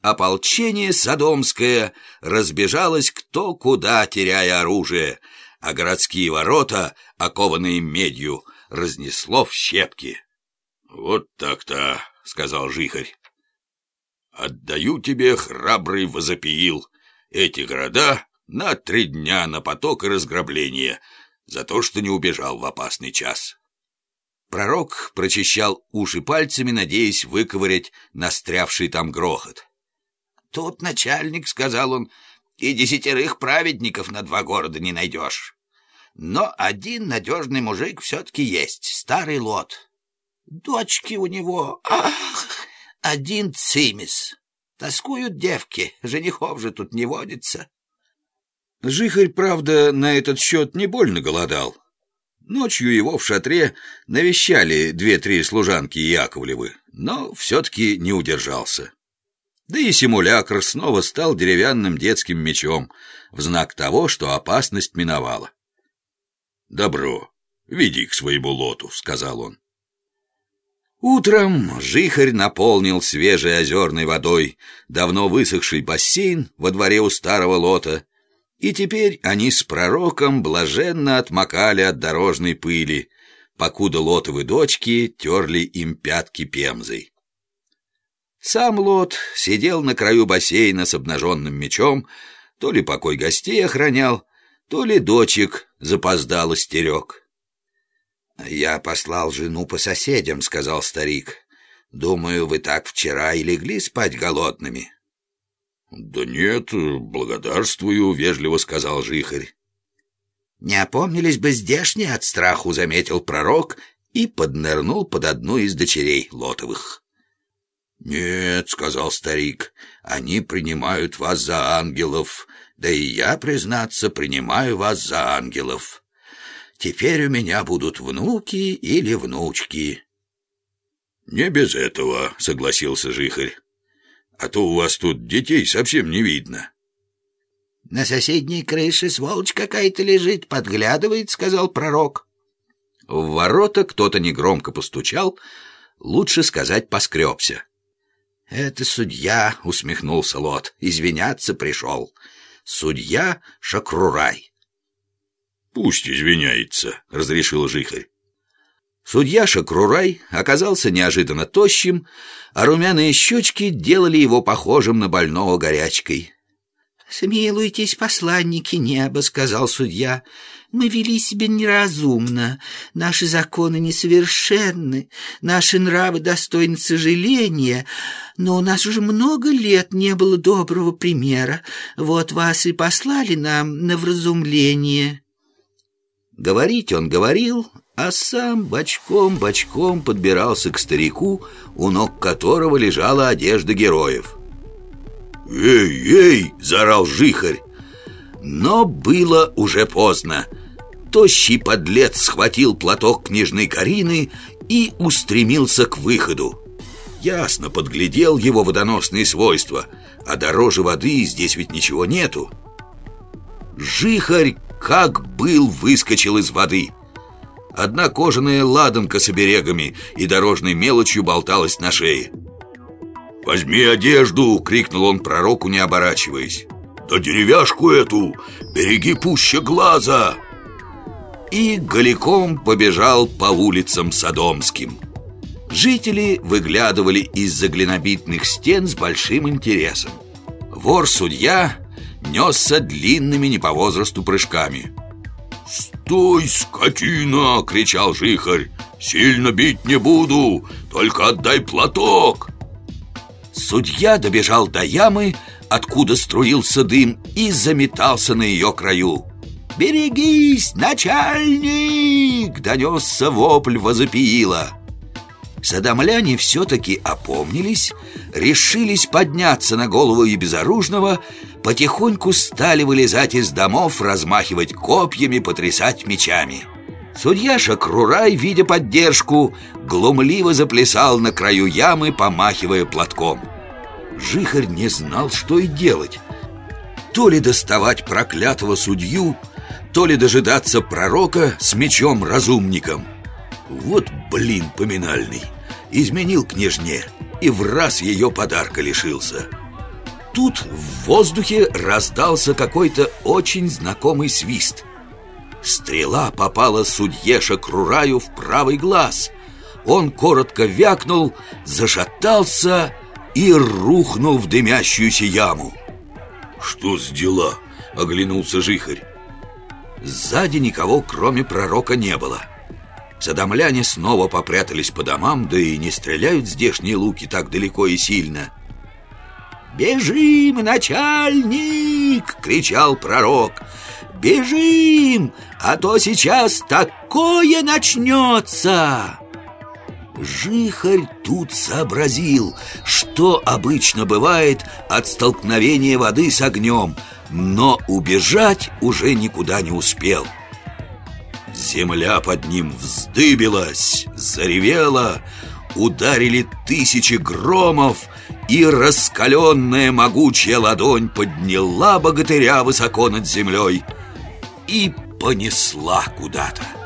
Ополчение Содомское разбежалось кто куда, теряя оружие, а городские ворота, окованные медью, разнесло в щепки. «Вот так-то», — сказал Жихарь. «Отдаю тебе, храбрый возопиил, эти города на три дня на поток и разграбление, за то, что не убежал в опасный час». Пророк прочищал уши пальцами, надеясь выковырять настрявший там грохот. «Тут начальник», — сказал он, — «и десятерых праведников на два города не найдешь. Но один надежный мужик все-таки есть, старый лот. Дочки у него, ах, один цимис. Тоскуют девки, женихов же тут не водится». Жихарь, правда, на этот счет не больно голодал. Ночью его в шатре навещали две-три служанки Яковлевы, но все-таки не удержался. Да и симулякр снова стал деревянным детским мечом в знак того, что опасность миновала. «Добро, веди к своему лоту», — сказал он. Утром жихарь наполнил свежей озерной водой давно высохший бассейн во дворе у старого лота, и теперь они с пророком блаженно отмокали от дорожной пыли, покуда лотовы дочки терли им пятки пемзой. Сам Лот сидел на краю бассейна с обнаженным мечом, то ли покой гостей охранял, то ли дочек запоздало стерег. «Я послал жену по соседям», — сказал старик. «Думаю, вы так вчера и легли спать голодными». «Да нет, благодарствую», — вежливо сказал Жихарь. «Не опомнились бы здешние от страху», — заметил пророк и поднырнул под одну из дочерей Лотовых. «Нет», — сказал старик, — «они принимают вас за ангелов, да и я, признаться, принимаю вас за ангелов. Теперь у меня будут внуки или внучки». «Не без этого», — согласился Жихарь. «А то у вас тут детей совсем не видно». «На соседней крыше сволочь какая-то лежит, подглядывает», — сказал пророк. В ворота кто-то негромко постучал, лучше сказать, поскребся. «Это судья», — усмехнулся Лот, — «извиняться пришел. Судья Шакрурай». «Пусть извиняется», — разрешил Жихарь. Судья Шакрурай оказался неожиданно тощим, а румяные щечки делали его похожим на больного горячкой. «Смилуйтесь, посланники неба», — сказал судья. «Мы вели себя неразумно, наши законы несовершенны, наши нравы достойны сожаления, но у нас уже много лет не было доброго примера. Вот вас и послали нам на вразумление». Говорить он говорил, а сам бочком-бочком подбирался к старику, у ног которого лежала одежда героев. «Эй, эй!» — заорал жихарь. Но было уже поздно. Тощий подлец схватил платок княжны Карины и устремился к выходу. Ясно подглядел его водоносные свойства, а дороже воды здесь ведь ничего нету. Жихарь, как был, выскочил из воды. Одна кожаная ладанка с оберегами и дорожной мелочью болталась на шее. «Возьми одежду!» — крикнул он пророку, не оборачиваясь. «Да деревяшку эту! Береги пуще глаза!» И голиком побежал по улицам Содомским. Жители выглядывали из-за глинобитных стен с большим интересом. Вор-судья несся длинными не по возрасту прыжками. «Стой, скотина!» — кричал жихарь. «Сильно бить не буду, только отдай платок!» Судья добежал до ямы, откуда струился дым, и заметался на ее краю. «Берегись, начальник!» — донесся вопль возопиила. Садомляне все-таки опомнились, решились подняться на голову и безоружного, потихоньку стали вылезать из домов, размахивать копьями, потрясать мечами. Судья Шакрурай, видя поддержку, глумливо заплясал на краю ямы, помахивая платком. Жихарь не знал, что и делать. То ли доставать проклятого судью, то ли дожидаться пророка с мечом-разумником. Вот блин поминальный. Изменил княжне и в раз ее подарка лишился. тут в воздухе раздался какой-то очень знакомый свист. Стрела попала судье Шакрураю в правый глаз. Он коротко вякнул, зашатался и рухнул в дымящуюся яму. «Что с дела?» — оглянулся Жихарь. Сзади никого, кроме пророка, не было. Задомляне снова попрятались по домам, да и не стреляют здешние луки так далеко и сильно. «Бежим, начальник!» — кричал пророк. «Бежим, а то сейчас такое начнется!» Жихарь тут сообразил, что обычно бывает от столкновения воды с огнем, но убежать уже никуда не успел. Земля под ним вздыбилась, заревела, ударили тысячи громов, и раскаленная могучая ладонь подняла богатыря высоко над землей и понесла куда-то.